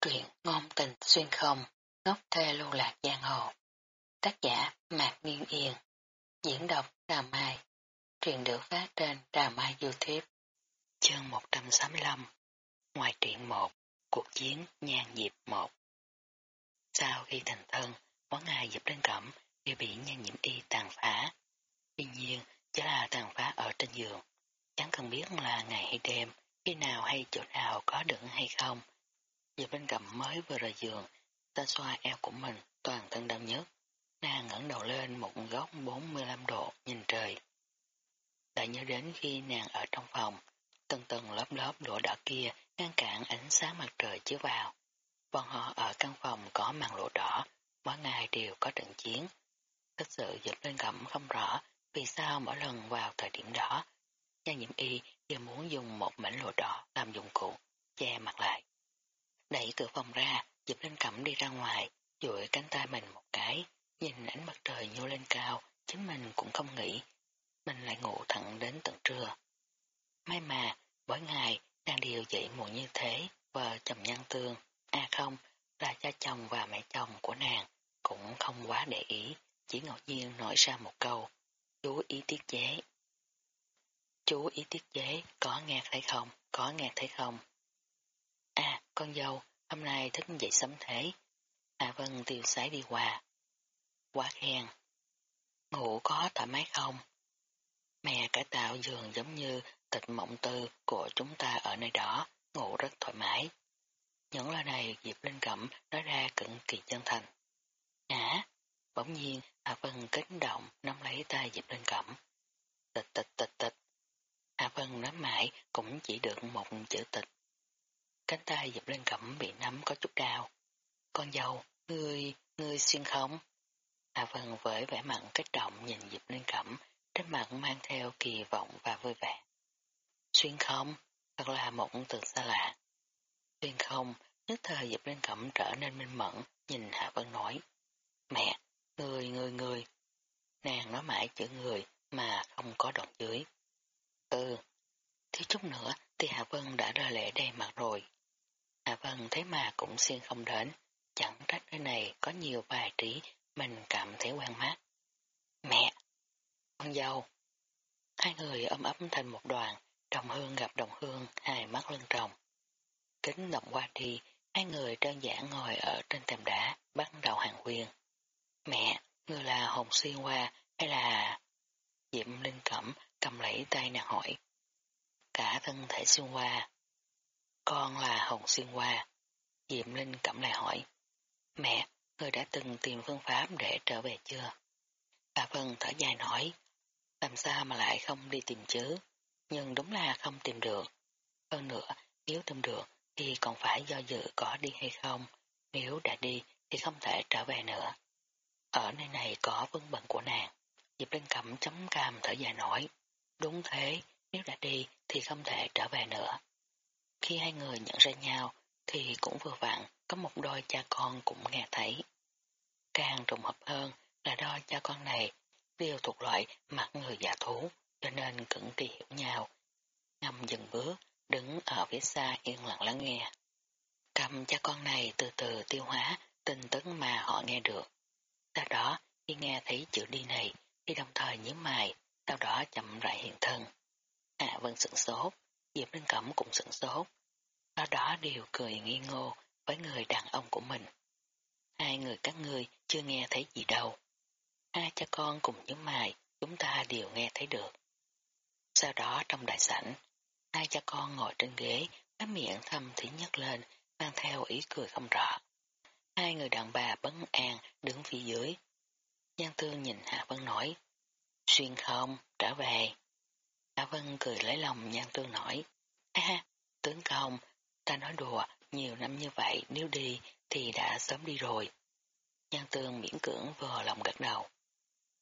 Truyện ngôn tình xuyên không, ngốc thê lưu lạc giang hồ. Tác giả Mạc Nguyên Yên. Diễn đọc Đà Mai. Truyện được phát trên Đà Mai Youtube. Chương 165 Ngoài truyện 1 Cuộc chiến nhan diệp 1 Sau khi thành thân, mỗi ngày dịp lên cẩm đều bị nhan nhiễm y tàn phá. Tuy nhiên, chỉ là tàn phá ở trên giường. Chẳng cần biết là ngày hay đêm, khi nào hay chỗ nào có đựng hay không Diệp Linh Cầm mới vừa rời giường, ta xoa eo của mình, toàn thân đau nhức. Nàng ngẩng đầu lên một góc 45 độ, nhìn trời. đã nhớ đến khi nàng ở trong phòng, tầng tầng lớp lớp lụa đỏ kia ngăn cản ánh sáng mặt trời chiếu vào. Bọn họ ở căn phòng có màn lụa đỏ, mỗi ngày đều có trận chiến. Thật sự Diệp Linh Cầm không rõ vì sao mỗi lần vào thời điểm đó, Giang Nhiễm Y đều muốn dùng một mảnh lụa đỏ làm dụng cụ, che mặt lại. Đẩy cửa phòng ra, Diệp Linh Cẩm đi ra ngoài, duỗi cánh tay mình một cái, nhìn ánh mặt trời nhô lên cao, chính mình cũng không nghĩ. Mình lại ngủ thẳng đến tận trưa. May mà, mỗi ngày, đang điều dậy muộn như thế, vợ chồng nhân tương, à không, là cha chồng và mẹ chồng của nàng, cũng không quá để ý, chỉ ngẫu nhiên nói ra một câu, chú ý tiết chế. Chú ý tiết chế, có nghe thấy không, có nghe thấy không? Con dâu, hôm nay thức dậy sớm thế. Hạ Vân tiêu sái đi qua. Quá khen. Ngủ có thoải mái không? Mẹ cải tạo giường giống như tịch mộng tư của chúng ta ở nơi đó, ngủ rất thoải mái. Những lời này Diệp Linh Cẩm nói ra cực kỳ chân thành. Hả? Bỗng nhiên Hạ Vân kích động nắm lấy tay Diệp Linh Cẩm. Tịch tịch tịch tịch. Hạ Vân nắm mãi cũng chỉ được một chữ tịch. Cánh tay dập lên cẩm bị nắm có chút đau. Con dâu, ngươi, ngươi xuyên không? hạ Vân với vẻ mặn kích động nhìn dịp lên cẩm, trên mặt mang theo kỳ vọng và vui vẻ. Xuyên không? Thật là một từ xa lạ. Xuyên không, nhất thời dịp lên cẩm trở nên minh mẫn, nhìn Hạ Vân nói. Mẹ, người, người, người. Nàng nói mãi chữ người mà không có đoạn dưới. Ừ, thiếu chút nữa thì Hạ Vân đã ra lệ đầy mặt rồi. Hạ Vân thế mà cũng xuyên không đến, chẳng trách nơi này có nhiều bài trí mình cảm thấy quen mắt. Mẹ! Con dâu! Hai người ôm ấp thành một đoàn, đồng hương gặp đồng hương, hai mắt lưng trồng. Kính động qua đi, hai người đơn giản ngồi ở trên tèm đá, bắt đầu hàng quyền. Mẹ, người là Hồng Xuyên Hoa hay là... Diệm Linh Cẩm cầm lấy tay nàng hỏi. Cả thân thể xuyên hoa. Con là Hồng Xuyên Hoa. Diệm Linh cẩm lại hỏi. Mẹ, người đã từng tìm phương pháp để trở về chưa? Bà Vân thở dài nói. Làm sao mà lại không đi tìm chứ? Nhưng đúng là không tìm được. Hơn nữa, nếu tìm được thì còn phải do dự có đi hay không. Nếu đã đi thì không thể trở về nữa. Ở nơi này có vân bận của nàng. Diệp Linh Cẩm chấm cam thở dài nói. Đúng thế, nếu đã đi thì không thể trở về nữa. Khi hai người nhận ra nhau thì cũng vừa vặn có một đôi cha con cũng nghe thấy. Càng trùng hợp hơn là đôi cha con này đều thuộc loại mặt người giả thú cho nên cực kỳ hiểu nhau. Ngâm dừng bước đứng ở phía xa yên lặng lắng nghe. Cầm cha con này từ từ tiêu hóa tin tức mà họ nghe được. Sau đó khi nghe thấy chữ đi này thì đồng thời nhớ mày sau đó chậm rãi hiện thân. Hạ Vân sửng sốt, Diệp Linh Cẩm cũng sửng sốt. Sau đó đều cười nghi ngô với người đàn ông của mình. Hai người các ngươi chưa nghe thấy gì đâu. Hai cha con cùng nhớ mày, chúng ta đều nghe thấy được. Sau đó trong đại sảnh, hai cha con ngồi trên ghế, cái miệng thâm thỉ nhất lên, mang theo ý cười không rõ. Hai người đàn bà bấn an đứng phía dưới. Giang Tương nhìn Hạ Vân nói, xuyên không, trở về. Hạ Vân cười lấy lòng Nhan Tương nói, ha, tướng công, ta nói đùa, nhiều năm như vậy nếu đi thì đã sớm đi rồi. Nhan Tương miễn cưỡng vừa lòng gật đầu.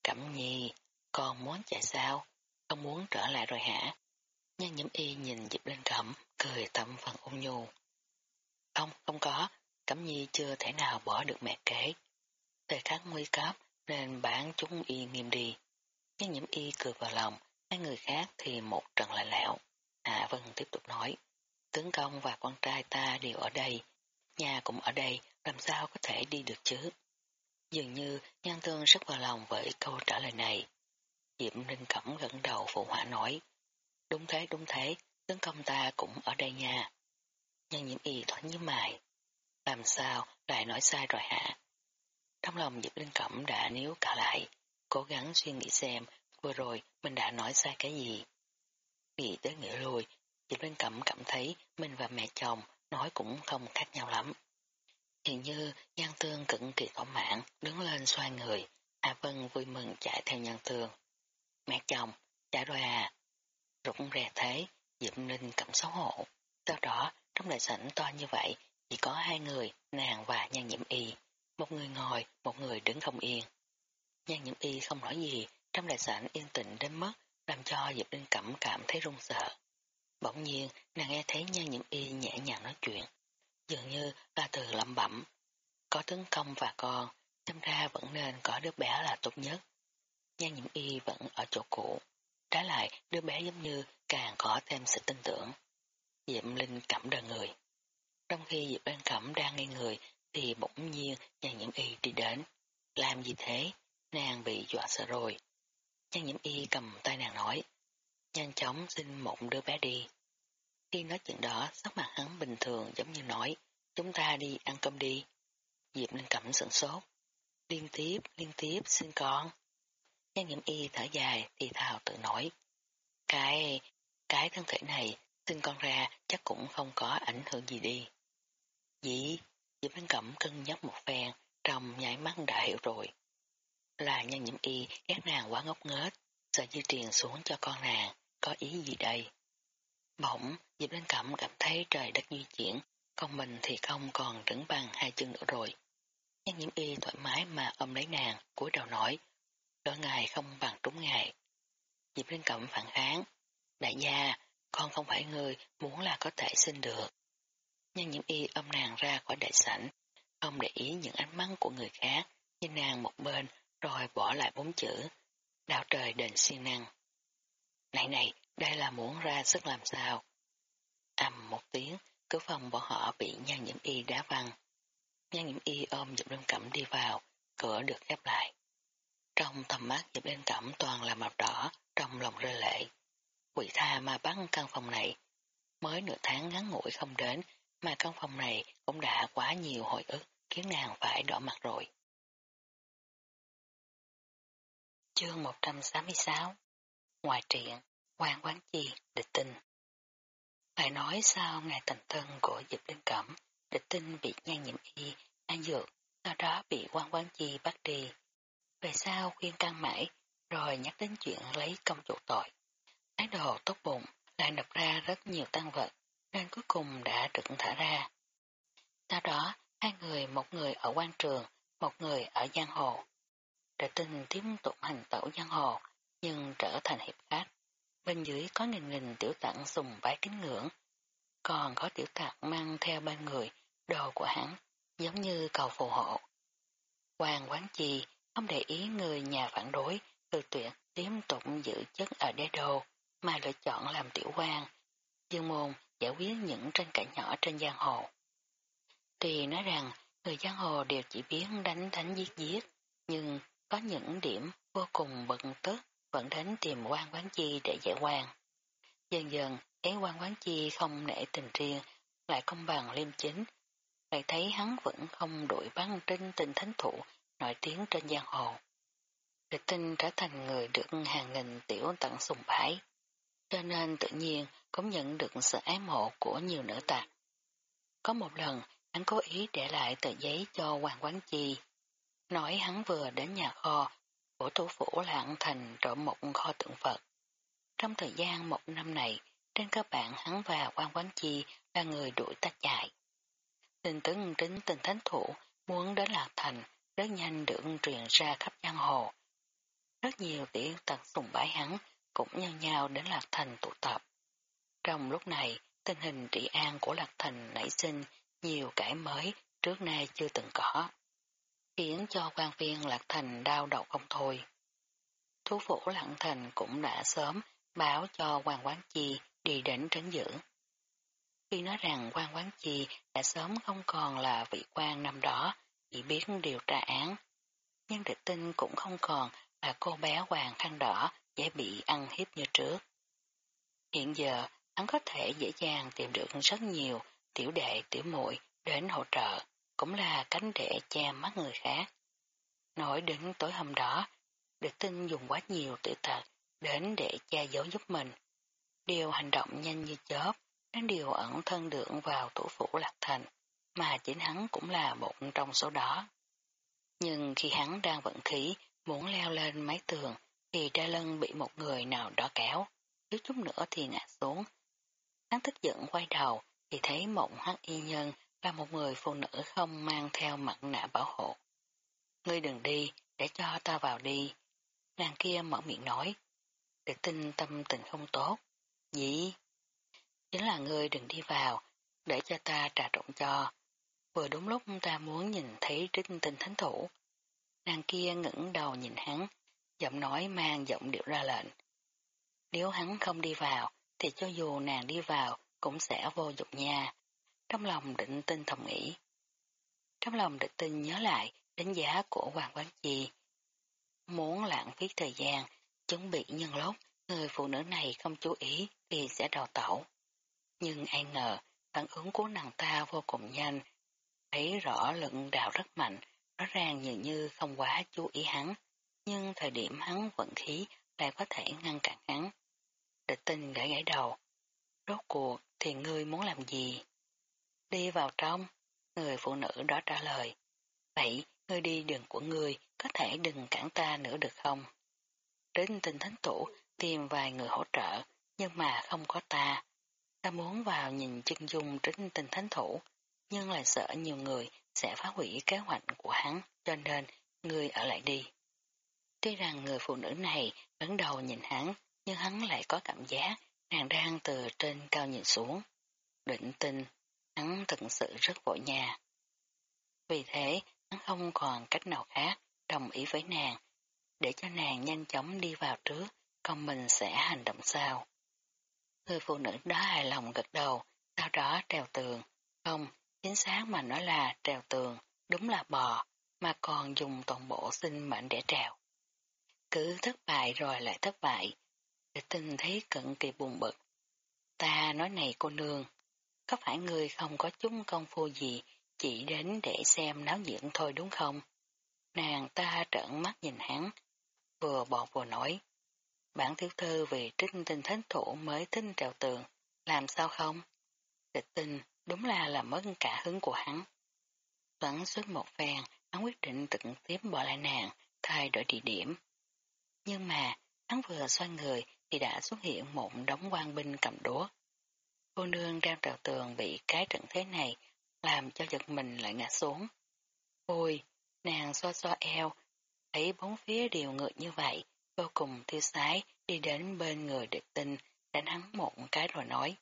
Cẩm nhi, con muốn chạy sao? Không muốn trở lại rồi hả? Nhan nhiễm y nhìn dịp lên Cẩm, cười tâm phần ôn nhu. Không, không có, Cẩm nhi chưa thể nào bỏ được mẹ kế. Thời khắc nguy cấp nên bán chúng y nghiêm đi. Nhan nhiễm y cười vào lòng, Hai người khác thì một trận lại lẹo. Hạ à, Vân tiếp tục nói, tướng công và con trai ta đều ở đây. nhà cũng ở đây, làm sao có thể đi được chứ? Dường như Nhan Tương rất vào lòng với câu trả lời này. Diệm Linh Cẩm gật đầu phụ họa nói. Đúng thế, đúng thế, tướng công ta cũng ở đây nha. Nhân nhiễm y thoáng như mày. Làm sao lại nói sai rồi hả? Trong lòng Diệp Linh Cẩm đã níu cả lại, cố gắng suy nghĩ xem vừa rồi mình đã nói sai cái gì. Nghĩ tới nghĩa lui, Diệp Linh Cẩm cảm thấy mình và mẹ chồng nói cũng không khác nhau lắm. hình như Nhan Tương cực kỳ có mãn, đứng lên xoay người, A Vân vui mừng chạy theo Nhan Tương. Mẹ chồng, trả rồi à? Rụng rè thế, Diệp Linh cảm xấu hổ. Sau đó, trong đại sảnh to như vậy, chỉ có hai người, nàng và Nhan Nhiễm Y. Một người ngồi, một người đứng không yên. Nhan Nhiễm Y không nói gì, trong đại sảnh yên tĩnh đến mất, làm cho Diệp Linh Cẩm cảm thấy run sợ. Bỗng nhiên, nàng nghe thấy Nhan Nhiễm Y nhẹ nhàng nói chuyện dường như là từ lẩm bẩm. Có tấn công và con, xem ra vẫn nên có đứa bé là tốt nhất. Nhan nhiễm y vẫn ở chỗ cũ. Trái lại, đứa bé giống như càng có thêm sự tin tưởng. Diệp Linh cẩm đờ người. Trong khi Diệp Linh Cẩm đang ngây người, thì bỗng nhiên nhan nhiễm y đi đến. Làm gì thế? Nàng bị dọa sợ rồi. Nhan nhiễm y cầm tay nàng nói. Nhanh chóng xin một đứa bé đi. Khi nói chuyện đó, sắc mặt hắn bình thường giống như nói, chúng ta đi ăn cơm đi. Diệp Linh Cẩm sửng sốt. Liên tiếp, liên tiếp, xin con. Nhan nhiễm y thở dài thì thào tự nói. Cái, cái thân thể này, xin con ra chắc cũng không có ảnh hưởng gì đi. Dĩ, Diệp Linh Cẩm cân nhắc một phen, trong nhảy mắt đã hiểu rồi. Là nhân nhiễm y ghét nàng quá ngốc nghếch, sợ di truyền xuống cho con nàng, có ý gì đây? Bỗng, Diệp Linh Cẩm cảm thấy trời đất di chuyển, con mình thì không còn đứng bằng hai chân nữa rồi. Nhân nhiễm y thoải mái mà ôm lấy nàng, cúi đầu nói, đôi ngày không bằng trúng ngày. Diệp Linh Cẩm phản kháng, đại gia, con không phải người muốn là có thể sinh được. Nhân nhiễm y ôm nàng ra khỏi đại sảnh, không để ý những ánh mắt của người khác, nhìn nàng một bên rồi bỏ lại bốn chữ, đạo trời đền siêng năng. Này này, đây là muốn ra sức làm sao? ầm một tiếng, cửa phòng bọn họ bị nhan nhiễm y đá văng. Nhan nhiễm y ôm Diệp Linh Cẩm đi vào, cửa được khép lại. Trong tầm mắt Diệp Linh Cẩm toàn là màu đỏ, trong lòng rơi lệ. Quỷ tha mà bắn căn phòng này. Mới nửa tháng ngắn ngủi không đến, mà căn phòng này cũng đã quá nhiều hồi ức, khiến nàng phải đỏ mặt rồi. Chương 166 Ngoài truyện quan quán chi, địch tinh. Phải nói sau ngày thành thân của Diệp Linh Cẩm, địch tinh bị nhan nhiễm y, an dược, sau đó bị quan quán chi bắt đi. Về sau khuyên can mãi, rồi nhắc đến chuyện lấy công chủ tội. Thái đồ tốt bụng, lại nập ra rất nhiều tăng vật, nên cuối cùng đã được thả ra. Sau đó, hai người, một người ở quan trường, một người ở giang hồ đã từng tiếp tục hành tẩu giang hồ, nhưng trở thành hiệp khách bên dưới có nghìn nghìn tiểu tặng sùng bái kính ngưỡng, còn có tiểu tặng mang theo bên người đồ của hắn, giống như cầu phù hộ. Hoàng quán chi không để ý người nhà phản đối, từ tuyệt tiếp tục giữ chức ở đế đô, mà lựa chọn làm tiểu quan, dương môn giải quyết những tranh cãi nhỏ trên giang hồ. Tuy nói rằng người giang hồ đều chỉ biết đánh đánh giết giết, nhưng có những điểm vô cùng bận tức vẫn đến tìm quan quán chi để giải quan. Dần dần, thấy quan quán chi không nể tình riêng, lại công bằng liêm chính, lại thấy hắn vẫn không đuổi bắn trinh tình thánh thủ nổi tiếng trên giang hồ. Địch tinh trở thành người được hàng nghìn tiểu tận sùng bái, cho nên tự nhiên cũng nhận được sự ái mộ của nhiều nữ tạc. Có một lần, hắn cố ý để lại tờ giấy cho Hoàng Quán Chi, nói hắn vừa đến nhà kho của thủ phủ lạng thành trộm một kho tượng Phật. Trong thời gian một năm này, trên các bạn hắn và quan quán chi là người đuổi ta chạy. Tin tức đến tình thánh thủ muốn đến lạc thành rất nhanh được truyền ra khắp giang hồ. Rất nhiều tiểu tật sùng bái hắn cũng nhau nhau đến lạc thành tụ tập. Trong lúc này, tình hình trị an của lạc thành nảy sinh nhiều cải mới trước nay chưa từng có khiến cho quan viên Lạc Thành đau đầu không thôi. Thú phủ Lạc Thành cũng đã sớm báo cho quan quán chi đi đến trấn giữ. khi nói rằng quan quán chi đã sớm không còn là vị quan năm đó, chỉ biết điều tra án. Nhưng địch tinh cũng không còn là cô bé hoàng khăn đỏ dễ bị ăn hiếp như trước. Hiện giờ, hắn có thể dễ dàng tìm được rất nhiều tiểu đệ tiểu muội đến hỗ trợ, cũng là cánh để che mắt người khác. Nổi đến tối hôm đó, được tin dùng quá nhiều tự tật đến để che giấu giúp mình. Điều hành động nhanh như chớp, đến điều ẩn thân được vào thủ phủ lạc thành, mà chính hắn cũng là một trong số đó. Nhưng khi hắn đang vận khí, muốn leo lên mái tường, thì ra lân bị một người nào đó kéo, chút chút nữa thì ngã xuống. Hắn tức giận quay đầu, thì thấy mộng hắc y nhân là một người phụ nữ không mang theo mặt nạ bảo hộ. Ngươi đừng đi, để cho ta vào đi. Nàng kia mở miệng nói. Để tin tâm tình không tốt. Dĩ. Chính là ngươi đừng đi vào, để cho ta trà trộn cho. Vừa đúng lúc ta muốn nhìn thấy trích tinh thánh thủ. Nàng kia ngẩng đầu nhìn hắn, giọng nói mang giọng điệu ra lệnh. Nếu hắn không đi vào, thì cho dù nàng đi vào cũng sẽ vô dụng nha. Trong lòng định tinh thầm nghĩ. Trong lòng định tinh nhớ lại đánh giá của Hoàng Quán Chi. Muốn lãng phí thời gian, chuẩn bị nhân lốt người phụ nữ này không chú ý thì sẽ đào tẩu. Nhưng ai ngờ, phản ứng của nàng ta vô cùng nhanh, thấy rõ lực đào rất mạnh, rõ ràng dường như không quá chú ý hắn, nhưng thời điểm hắn vận khí lại có thể ngăn cản hắn. Địch tinh gãi gãi đầu. Rốt cuộc thì ngươi muốn làm gì? Đi vào trong, người phụ nữ đó trả lời. Vậy, ngươi đi đường của ngươi, có thể đừng cản ta nữa được không? Đến tình thánh tủ, tìm vài người hỗ trợ, nhưng mà không có ta. Ta muốn vào nhìn chân dung trên tình thánh thủ, nhưng lại sợ nhiều người sẽ phá hủy kế hoạch của hắn, cho nên ngươi ở lại đi. Tuy rằng người phụ nữ này đứng đầu nhìn hắn, nhưng hắn lại có cảm giác nàng đang từ trên cao nhìn xuống. Định tình hắn thực sự rất vội nhà. Vì thế, hắn không còn cách nào khác đồng ý với nàng, để cho nàng nhanh chóng đi vào trước, còn mình sẽ hành động sao. Người phụ nữ đó hài lòng gật đầu, sau đó trèo tường. Không, chính xác mà nói là trèo tường, đúng là bò, mà còn dùng toàn bộ sinh mệnh để trèo. Cứ thất bại rồi lại thất bại. Để tình thấy cận kỳ buồn bực. Ta nói này cô nương, có phải người không có chung công phu gì, chỉ đến để xem náo nhiệt thôi đúng không? Nàng ta trợn mắt nhìn hắn, vừa bọt vừa nói. Bản thiếu thư vì trinh tình thánh thủ mới tin trèo tường, làm sao không? Địch tình đúng là làm mất cả hứng của hắn. Vẫn suốt một phen, hắn quyết định tận tiếp bỏ lại nàng, thay đổi địa điểm. Nhưng mà, hắn vừa xoay người thì đã xuất hiện một đống quan binh cầm đũa. Cô nương đang trào tường bị cái trận thế này làm cho giật mình lại ngã xuống. Ôi, nàng xoa xoa eo, thấy bốn phía đều ngược như vậy, vô cùng tiêu sái đi đến bên người địch tinh, đánh hắn một cái rồi nói.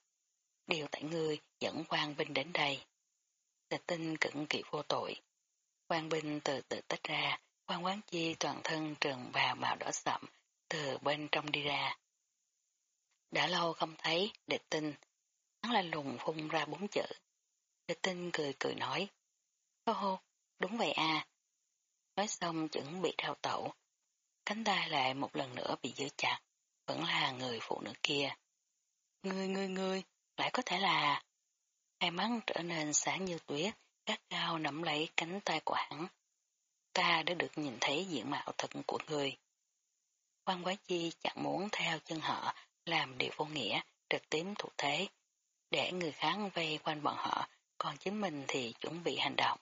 Điều tại ngươi dẫn quan binh đến đây. Địch tinh cực kỳ vô tội. Quan binh từ từ tách ra, quan quán chi toàn thân trần bào màu đỏ sậm, từ bên trong đi ra. Đã lâu không thấy, địch tinh, hắn là lùng phun ra bốn chữ. Địch tinh cười cười nói. Hô hô, đúng vậy à. Nói xong chuẩn bị đào tẩu, cánh tay lại một lần nữa bị giữ chặt, vẫn là người phụ nữ kia. Ngươi ngươi ngươi, lại có thể là... Hai mắt trở nên sáng như tuyết, gắt gao nắm lấy cánh tay của hắn. Ta đã được nhìn thấy diện mạo thật của người. Quan Quái Chi chẳng muốn theo chân họ làm điều vô nghĩa, trực tiếp thuộc thế, để người khác vây quanh bọn họ, còn chính mình thì chuẩn bị hành động.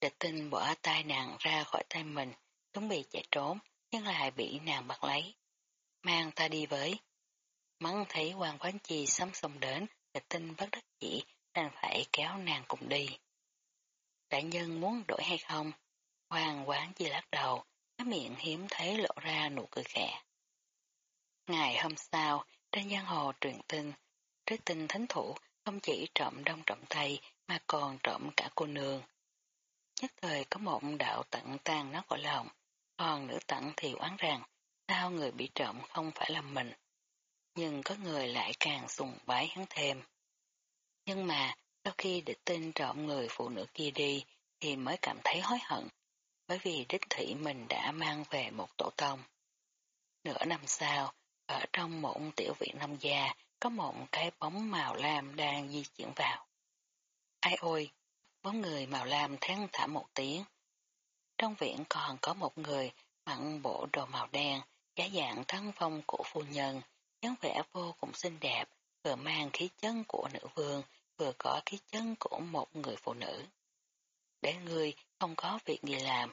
Địch tinh bỏ tay nàng ra khỏi tay mình, chuẩn bị chạy trốn, nhưng lại bị nàng bắt lấy. Mang ta đi với. Mắng thấy hoàng quán chi sắm sông đến, địch tinh bất đắc chỉ, đành phải kéo nàng cùng đi. Đại nhân muốn đổi hay không? Hoàng quán chi lắc đầu, cái miệng hiếm thấy lộ ra nụ cười khẽ. Ngày hôm sau, trên giang hồ truyền tin, trước tinh thánh thủ không chỉ trộm đông trộm tây mà còn trộm cả cô nương. Nhất thời có một đạo tận tan nó gọi lòng, còn nữ tận thì oán rằng sao người bị trộm không phải là mình. Nhưng có người lại càng sùng bái hắn thêm. Nhưng mà, sau khi địch tinh trộm người phụ nữ kia đi, thì mới cảm thấy hối hận, bởi vì đích thị mình đã mang về một tổ tông. Nửa năm sau, ở trong một tiểu viện nông gia, có một cái bóng màu lam đang di chuyển vào. Ai ôi, bóng người màu lam thén thả một tiếng. Trong viện còn có một người mặc bộ đồ màu đen, giá dạng thân phong của phu nhân, dáng vẻ vô cùng xinh đẹp, vừa mang khí chân của nữ vương, vừa có khí chân của một người phụ nữ. Để ngươi không có việc gì làm,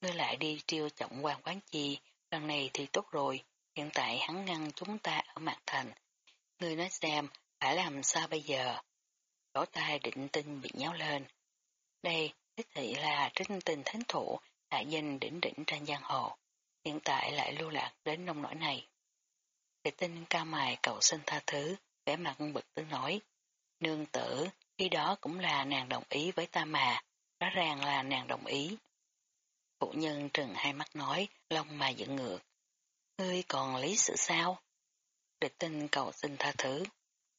ngươi lại đi triêu trọng quan quán chi, lần này thì tốt rồi, hiện tại hắn ngăn chúng ta ở mặt thành. Ngươi nói xem, phải làm sao bây giờ? Cổ tai định tinh bị nhéo lên. Đây, đích thị là trinh tình thánh thủ, đại danh đỉnh đỉnh trên giang hồ. Hiện tại lại lưu lạc đến nông nỗi này. Thị tinh cao mài cầu xin tha thứ, vẻ mặt bực tức nói. Nương tử, khi đó cũng là nàng đồng ý với ta mà, rõ ràng là nàng đồng ý. Phụ nhân trừng hai mắt nói, lông mà dựng ngược. Ngươi còn lý sự sao? Địch tinh cầu xin tha thứ.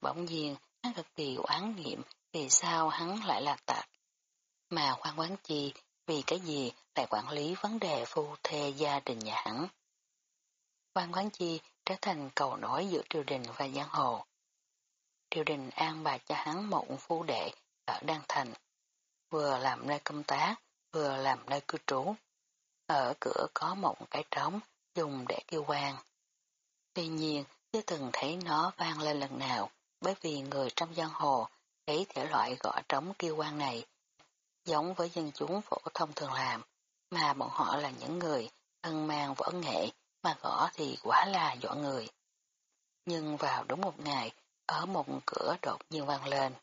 Bỗng nhiên, hắn cực kỳ oán nghiệm vì sao hắn lại là tạc. Mà khoan quán chi, vì cái gì lại quản lý vấn đề phu thê gia đình nhà hắn. Quan quán chi trở thành cầu nổi giữa triều đình và giang hồ. Triều đình an bài cho hắn một phu đệ ở Đan Thành, vừa làm nơi công tác, vừa làm nơi cư trú. Ở cửa có một cái trống dùng để kêu quan. Tuy nhiên, chưa từng thấy nó vang lên lần nào, bởi vì người trong giang hồ thấy thể loại gõ trống kêu quan này giống với dân chúng phổ thông thường làm, mà bọn họ là những người thân mang võ nghệ mà gõ thì quả là giỏi người. Nhưng vào đúng một ngày, ở một cửa đột nhiên vang lên.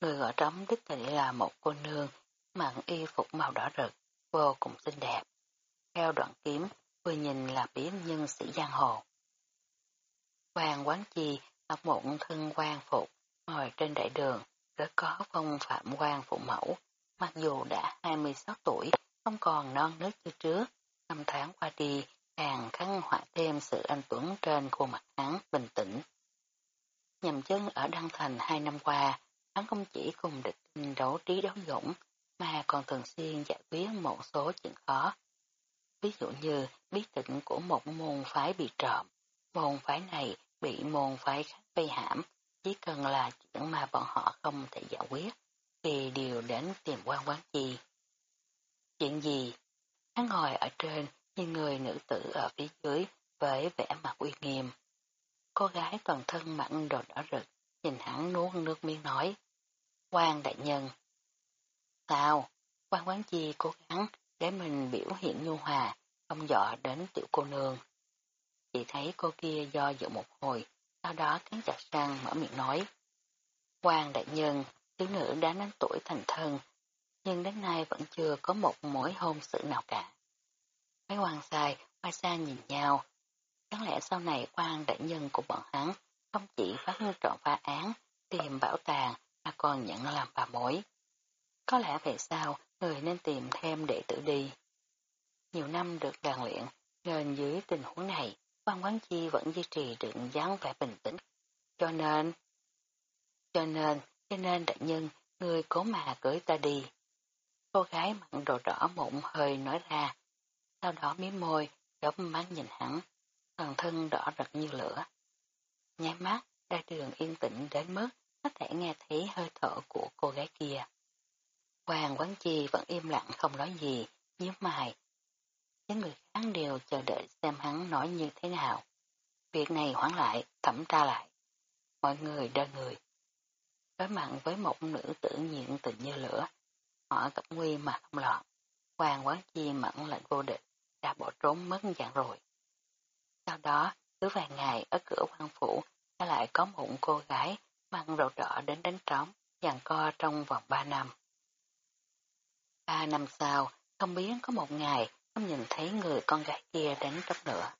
Người gõ trống đích thị là một cô nương mặc y phục màu đỏ rực, vô cùng xinh đẹp. Theo đoạn kiếm, vừa nhìn là biết nhân sĩ giang hồ. Hoàng quán chi mặc một thân quan phục, ngồi trên đại đường, rất có phong phạm quan phụ mẫu. Mặc dù đã 26 tuổi, không còn non nớt như trước, năm tháng qua đi, càng khắc họa thêm sự anh tuấn trên khuôn mặt hắn bình tĩnh. Nhầm chân ở Đăng Thành hai năm qua, hắn không chỉ cùng địch đấu trí đấu dũng, mà còn thường xuyên giải quyết một số chuyện khó. Ví dụ như bí tịnh của một môn phái bị trộm, môn phái này bị môn phái khác vây hãm, chỉ cần là chuyện mà bọn họ không thể giải quyết, thì đều đến tìm quan quán chi. Chuyện gì? Hắn ngồi ở trên như người nữ tử ở phía dưới với vẻ mặt uy nghiêm. Cô gái toàn thân mặn đồ đỏ rực, nhìn hắn nuốt nước miếng nói. Quan đại nhân. Sao? Quan quán chi cố gắng để mình biểu hiện nhu hòa, không dọ đến tiểu cô nương. Chỉ thấy cô kia do dự một hồi, sau đó cắn chặt răng mở miệng nói. Quan đại nhân, thiếu nữ đã đến tuổi thành thân, nhưng đến nay vẫn chưa có một mối hôn sự nào cả. Mấy hoàng sai, hoa xa nhìn nhau. Đáng lẽ sau này quan đại nhân của bọn hắn không chỉ phát trọn phá án, tìm bảo tàng, mà còn nhận làm bà mối. Có lẽ về sau, người nên tìm thêm đệ tử đi. Nhiều năm được đàn luyện, nên dưới tình huống này, quan quán chi vẫn duy trì được dáng vẻ bình tĩnh. Cho nên, cho nên, cho nên đại nhân, người cố mà cưới ta đi. Cô gái mặn đồ đỏ mụn hơi nói ra, sau đó miếm môi, đóng mắt nhìn hắn, toàn thân đỏ rực như lửa. Nháy mắt, đại đường yên tĩnh đến mức có thể nghe thấy hơi thở của cô gái kia. Hoàng Quán Chi vẫn im lặng không nói gì, nhíu mày. Những người khác đều chờ đợi xem hắn nói như thế nào. Việc này hoãn lại, thẩm tra lại. Mọi người đơn người. Đối mặt với một nữ tử nhiện tình như lửa, họ gặp nguy mà không loạn, Hoàng Quán Chi mẫn lệnh vô địch, đã bỏ trốn mất dạng rồi. Sau đó, cứ vài ngày ở cửa quan phủ, ta lại có một cô gái mang đồ đỏ đến đánh trống, dàn co trong vòng ba năm. Ba năm sau, không biết có một ngày, không nhìn thấy người con gái kia đánh trống nữa.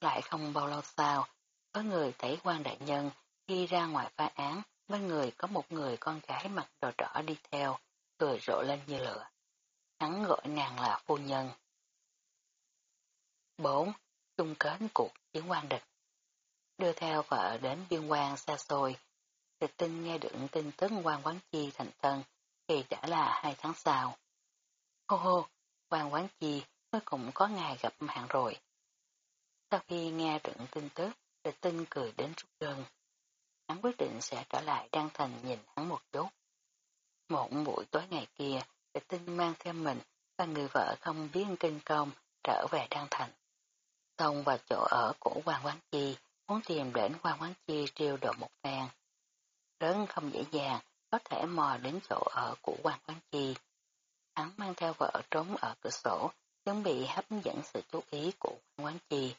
Lại không bao lâu sau, có người thấy quan đại nhân đi ra ngoài phá án, bên người có một người con gái mặc đồ đỏ đi theo, cười rộ lên như lửa. Hắn gọi nàng là phu nhân. 4. Chung kết cuộc chiến quan địch Đưa theo vợ đến biên quan xa xôi, Tịch tinh nghe được tin tức quan quán chi thành thân, thì đã là hai tháng sau. Hô hô, quan quán chi cuối cùng có ngày gặp mạng rồi. Sau khi nghe trận tin tức, địch tinh cười đến rút gân. Hắn quyết định sẽ trở lại Đăng Thành nhìn hắn một chút. Một buổi tối ngày kia, địch tinh mang theo mình và người vợ không biết kinh công trở về Đăng Thành. Tông vào chỗ ở của Hoàng Quán Chi, muốn tìm đến Hoàng Quán Chi triêu độ một phen. Rất không dễ dàng, có thể mò đến chỗ ở của Hoàng Quán Chi. Hắn mang theo vợ trốn ở cửa sổ, chuẩn bị hấp dẫn sự chú ý của quan Quán Chi.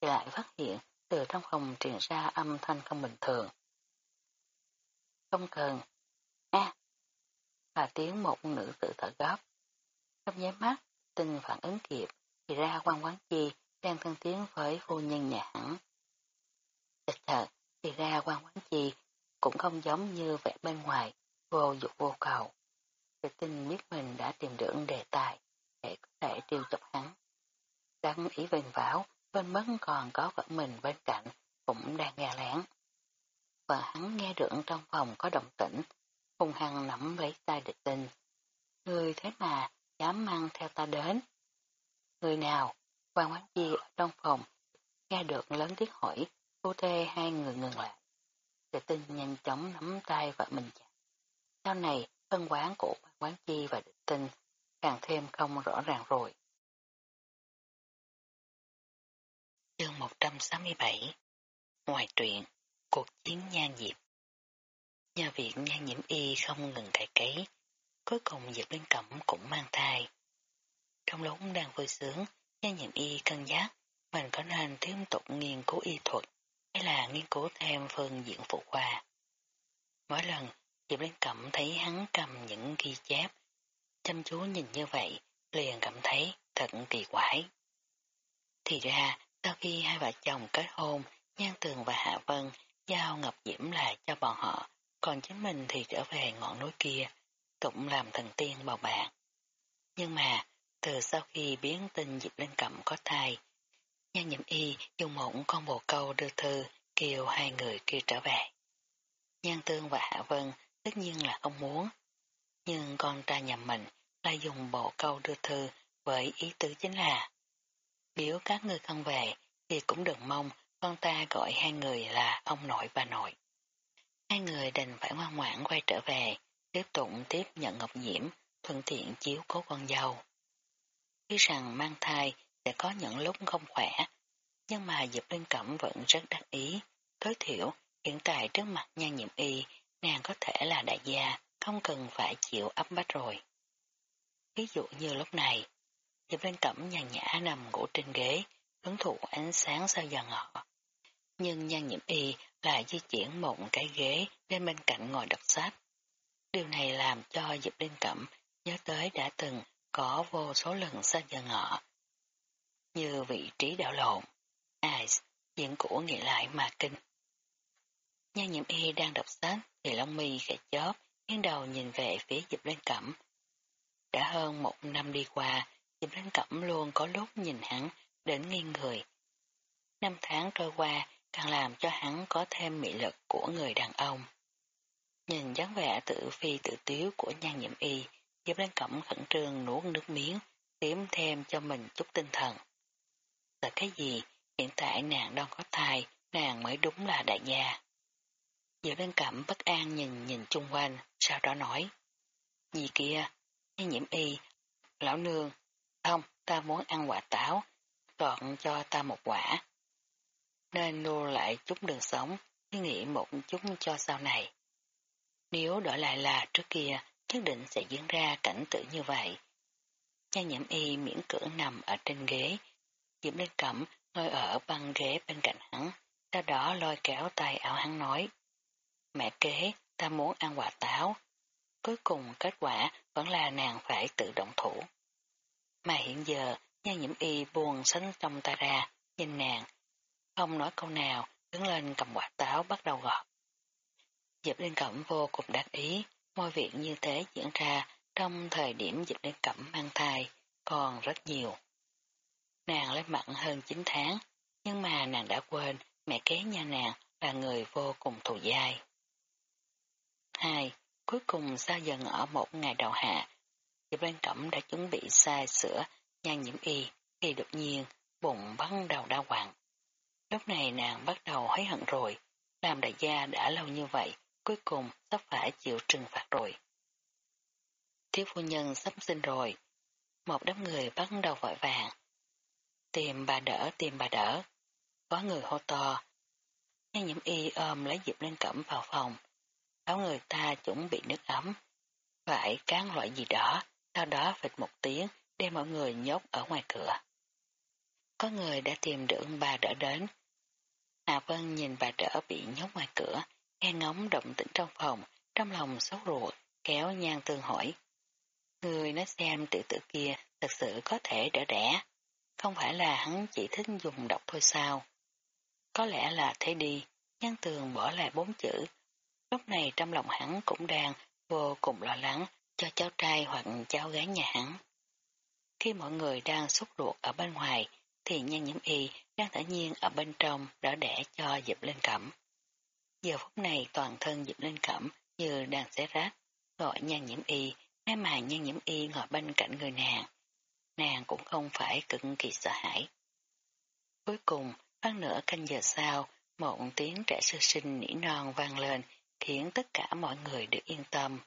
Thì lại phát hiện từ trong phòng truyền ra âm thanh không bình thường. Không cần. a à, là tiếng một nữ tự thở gấp. Trong nháy mắt, tình phản ứng kịp, thì ra quan quán chi đang thân tiếng với phu nhân nhà hẳn. Thật thật, thì ra quan quán chi cũng không giống như vẻ bên ngoài, vô dục vô cầu. Tự tin biết mình đã tìm được đề tài để có thể tiêu tục hắn. Đăng ý vinh bảo bên mất còn có vợ mình bên cạnh, cũng đang nghe lén. Và hắn nghe được trong phòng có động tĩnh, hung hăng nắm lấy tay địch tình Người thế mà dám mang theo ta đến. Người nào? Quan quán chi ở trong phòng, nghe được lớn tiếng hỏi, cô thê hai người ngừng lại. Địch tinh nhanh chóng nắm tay vợ mình chặt. Sau này, thân quán của quan quán chi và địch tinh càng thêm không rõ ràng rồi. Chương 167 Ngoài truyện, cuộc chiến nhan diệp Nhờ việc nhan nhiễm y không ngừng cải cấy, cuối cùng Diệp liên Cẩm cũng mang thai. Trong lúc đang vui sướng, nhan nhiễm y cân nhắc mình có nên tiếp tục nghiên cứu y thuật hay là nghiên cứu thêm phương diện phụ khoa. Mỗi lần Diệp liên Cẩm thấy hắn cầm những ghi chép, chăm chú nhìn như vậy, liền cảm thấy thật kỳ quái. Thì ra, sau khi hai vợ chồng kết hôn, Nhan Tường và Hạ Vân giao Ngọc Diễm lại cho bọn họ, còn chính mình thì trở về ngọn núi kia, cũng làm thần tiên bầu bạn. Nhưng mà, từ sau khi biến tin Diệp Linh Cẩm có thai, Nhan nhậm Y dùng một con bồ câu đưa thư kêu hai người kia trở về. Nhan Tương và Hạ Vân tất nhiên là không muốn, nhưng con trai nhà mình lại dùng bộ câu đưa thư với ý tứ chính là nếu các người không về thì cũng đừng mong con ta gọi hai người là ông nội bà nội. Hai người đành phải ngoan ngoãn quay trở về, tiếp tục tiếp nhận Ngọc nhiễm thuận tiện chiếu cố con dâu. Biết rằng mang thai sẽ có những lúc không khỏe, nhưng mà Diệp Linh Cẩm vẫn rất đắc ý, tối thiểu hiện tại trước mặt nhan nhiệm y, nàng có thể là đại gia, không cần phải chịu ấm bách rồi. Ví dụ như lúc này, Diệp Linh Cẩm nhàn nhã nằm ngủ trên ghế, hứng thụ ánh sáng sao giờ ngọ. Nhưng nhan nhiễm y lại di chuyển một cái ghế lên bên cạnh ngồi đọc sách. Điều này làm cho Diệp Linh Cẩm nhớ tới đã từng có vô số lần sao giờ ngọ. Như vị trí đảo lộn, ai diễn cũ nghĩ lại mà kinh. Nhan nhiễm y đang đọc sách thì Long mi khẽ chóp, nghiêng đầu nhìn về phía Diệp Linh Cẩm. Đã hơn một năm đi qua, Diệp Linh Cẩm luôn có lúc nhìn hắn đến nghiêng người. Năm tháng trôi qua càng làm cho hắn có thêm mị lực của người đàn ông. Nhìn dáng vẻ tự phi tự tiếu của nhan nhiễm y, Diệp linh Cẩm khẩn trương nuốt nước miếng, tiếm thêm cho mình chút tinh thần. Là cái gì, hiện tại nàng đang có thai, nàng mới đúng là đại gia. Diệp Lan Cẩm bất an nhìn nhìn chung quanh, sau đó nói. Gì kia, nhan nhiễm y, lão nương, không, ta muốn ăn quả táo, còn cho ta một quả. Nên nô lại chút đường sống, suy nghĩ một chút cho sau này. Nếu đổi lại là trước kia, nhất định sẽ diễn ra cảnh tượng như vậy. Nha nhiễm y miễn cưỡng nằm ở trên ghế, Diễm Linh Cẩm ngồi ở băng ghế bên cạnh hắn, sau đó lôi kéo tay áo hắn nói. Mẹ kế, ta muốn ăn quả táo. Cuối cùng kết quả vẫn là nàng phải tự động thủ. Mà hiện giờ, nha nhiễm y buồn sánh trong ta ra, nhìn nàng. Không nói câu nào, đứng lên cầm quả táo bắt đầu gọt. Diệp Liên Cẩm vô cùng đắc ý, mọi việc như thế diễn ra trong thời điểm Diệp Liên Cẩm mang thai, còn rất nhiều. Nàng lấy mặn hơn 9 tháng, nhưng mà nàng đã quên mẹ kế nhà nàng là người vô cùng thù dai. 2. Cuối cùng sao dần ở một ngày đầu hạ, Diệp Lan Cẩm đã chuẩn bị sai sữa nhan nhiễm y, thì đột nhiên bụng bắt đầu đau quặn. Lúc này nàng bắt đầu hối hận rồi, làm đại gia đã lâu như vậy, cuối cùng sắp phải chịu trừng phạt rồi. Thiếu phu nhân sắp sinh rồi, một đám người bắt đầu vội vàng. Tìm bà đỡ, tìm bà đỡ. Có người hô to. Nhan nhiễm y ôm lấy Diệp Lan cẩm vào phòng. Áo người ta chuẩn bị nước ấm. Phải cán loại gì đó, sau đó phịch một tiếng đem mọi người nhốt ở ngoài cửa. Có người đã tìm được bà đỡ đến. Hà Vân nhìn bà đỡ bị nhốt ngoài cửa, nghe ngóng động tĩnh trong phòng, trong lòng sốt ruột, kéo nhan tương hỏi. Người nói xem tiểu tử kia thật sự có thể đỡ đẻ, không phải là hắn chỉ thích dùng độc thôi sao. Có lẽ là thế đi, nhan tường bỏ lại bốn chữ. Lúc này trong lòng hắn cũng đang vô cùng lo lắng cho cháu trai hoặc cháu gái nhà hắn. Khi mọi người đang xúc ruột ở bên ngoài, thì nhan nhiễm y đang tự nhiên ở bên trong đỡ đẻ cho dịp lên Cẩm. Giờ phút này toàn thân dịp lên Cẩm như đang xé rách, gọi nhan nhiễm y, may mà nhan nhiễm y ngồi bên cạnh người nàng. Nàng cũng không phải cực kỳ sợ hãi. Cuối cùng, khoảng nửa canh giờ sau, một tiếng trẻ sơ sinh nỉ non vang lên, khiến tất cả mọi người được yên tâm,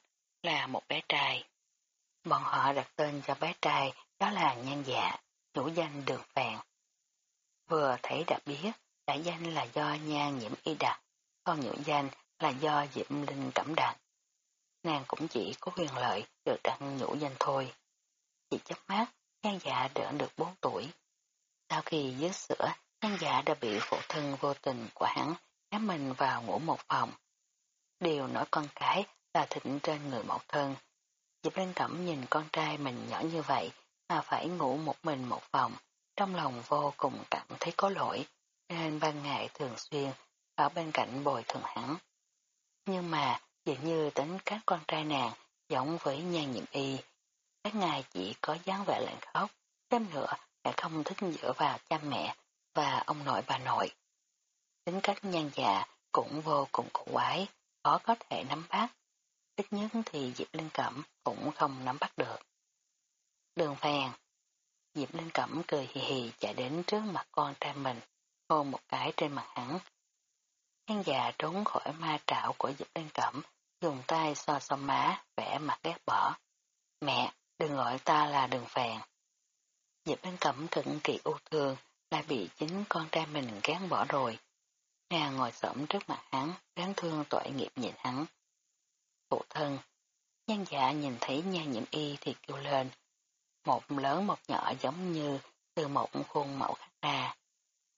là một bé trai. Bọn họ đặt tên cho bé trai đó là nhan dạ, nhũ danh đường phèn. Vừa thấy đã biết, đại danh là do nhan nhiễm y đặt, còn nhũ danh là do diễm linh cẩm đặt. Nàng cũng chỉ có quyền lợi được đặt nhũ danh thôi. Chỉ chấp mắt, nhan dạ đỡ được 4 tuổi. Sau khi dứt sữa, nhan dạ đã bị phụ thân vô tình của hắn ép mình vào ngủ một phòng đều nổi con cái là thịnh trên người mẫu thân. Diệp Linh Cẩm nhìn con trai mình nhỏ như vậy mà phải ngủ một mình một phòng, trong lòng vô cùng cảm thấy có lỗi, nên ban ngày thường xuyên ở bên cạnh bồi thường hắn. Nhưng mà dường như tính các con trai nàng giống với nhan nhiệm y, các ngài chỉ có dáng vẻ lạnh khóc, thêm nữa lại không thích dựa vào cha mẹ và ông nội bà nội. Tính cách nhan già cũng vô cùng cổ quái, khó có thể nắm bắt. Ít nhất thì Diệp Linh Cẩm cũng không nắm bắt được. Đường phèn. Diệp Linh Cẩm cười hì hì chạy đến trước mặt con trai mình, hôn một cái trên mặt hắn. Hắn già trốn khỏi ma trạo của Diệp Linh Cẩm, dùng tay so so má, vẽ mặt ghét bỏ. Mẹ, đừng gọi ta là đường phèn. Diệp Linh Cẩm cực kỳ ưu thương, lại bị chính con trai mình ghét bỏ rồi. Nàng ngồi xổm trước mặt hắn, đáng thương tội nghiệp nhìn hắn. Phụ thân, nhân dạ nhìn thấy nha nhiễm y thì kêu lên, một lớn một nhỏ giống như từ một khuôn mẫu khác ra.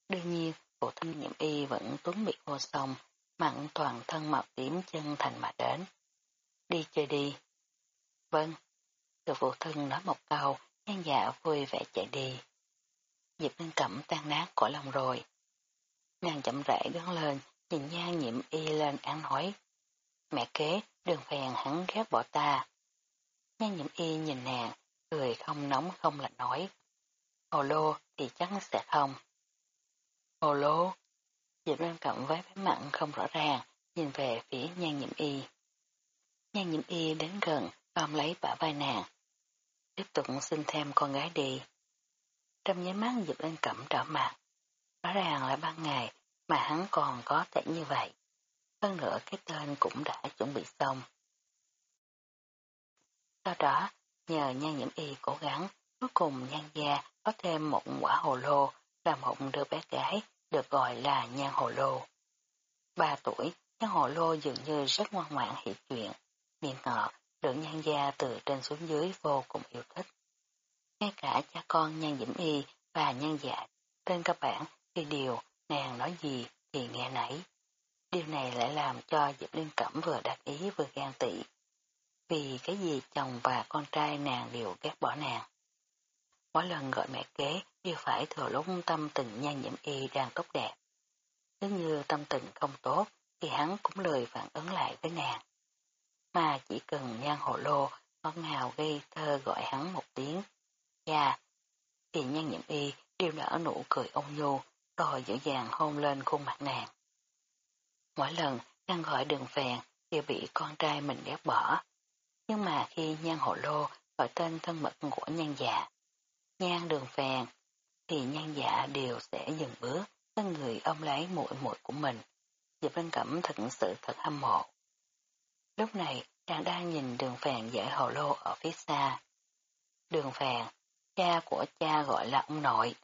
Đương nhiên, phụ thân nhiễm y vẫn tuấn bị vô sông, mặn toàn thân màu tím chân thành mà đến. Đi chơi đi. Vâng. Từ phụ thân nói một câu, nhân dạ vui vẻ chạy đi. dịp Linh Cẩm tan nát cõi lòng rồi. Nàng chậm rãi đứng lên, nhìn nhan nhiệm y lên án nói. Mẹ kế, đừng phèn hắn ghét bỏ ta. Nhan nhiệm y nhìn nàng, cười không nóng không lạnh nói. Hồ lô thì chắc sẽ không. Hồ lô, Diệp Lan Cẩm với vẻ mặn không rõ ràng, nhìn về phía nhan nhiệm y. Nhan nhiễm y đến gần, ôm lấy bả vai nàng. Tiếp tục xin thêm con gái đi. Trong nháy mắt Diệp Lan Cẩm trở mặt. Rõ ràng là ban ngày mà hắn còn có thể như vậy. Hơn nữa cái tên cũng đã chuẩn bị xong. Sau đó, nhờ nhan nhiễm y cố gắng, cuối cùng nhan gia có thêm một quả hồ lô là một đứa bé gái được gọi là nhan hồ lô. Ba tuổi, nhan hồ lô dường như rất ngoan ngoãn hiểu chuyện, miệng ngọt, được nhan gia từ trên xuống dưới vô cùng yêu thích. Ngay cả cha con nhan diễm y và nhan dạ, trên các bản khi điều nàng nói gì thì nghe nấy. Điều này lại làm cho Diệp Liên Cẩm vừa đắc ý vừa gan tị, vì cái gì chồng và con trai nàng đều ghét bỏ nàng. Mỗi lần gọi mẹ kế đều phải thừa lúc tâm tình nhan nhiễm y đang tốt đẹp. Nếu như tâm tình không tốt thì hắn cũng lười phản ứng lại với nàng. Mà chỉ cần nhan hồ lô ngọt ngào gây thơ gọi hắn một tiếng. Dạ, thì nhan nhiễm y đều nở nụ cười ôn nhu rồi dễ dàng hôn lên khuôn mặt nàng. Mỗi lần đang gọi đường phèn đều bị con trai mình ghét bỏ. Nhưng mà khi nhan hộ lô gọi tên thân mật của nhan dạ, nhan đường phèn, thì nhan dạ đều sẽ dừng bước, người ôm lấy muội muội của mình. Diệp Linh Cẩm thật sự thật hâm mộ. Lúc này, nàng đang nhìn đường phèn dạy hồ lô ở phía xa. Đường phèn, cha của cha gọi là ông nội.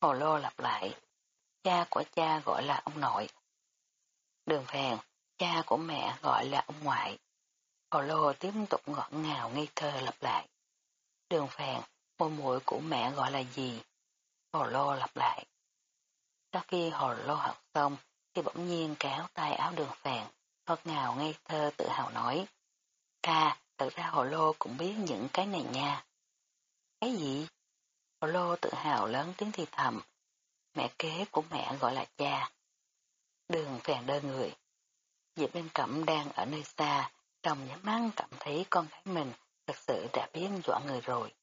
Hồ lô lặp lại, cha của cha gọi là ông nội. Đường phèn, cha của mẹ gọi là ông ngoại. Hồ lô tiếp tục ngọt ngào ngây thơ lặp lại. Đường phèn, môi muội của mẹ gọi là gì? Hồ lô lặp lại. Sau khi hồ lô học xong, thì bỗng nhiên kéo tay áo đường phèn, ngọt ngào ngây thơ tự hào nói. Ca, tự ra hồ lô cũng biết những cái này nha. Cái gì? Lô tự hào lớn tiếng thì thầm. Mẹ kế của mẹ gọi là cha. Đường phèn đơ người. Diệp Linh Cẩm đang ở nơi xa, đồng nhắm mắt cảm thấy con gái mình thật sự đã biến dọa người rồi.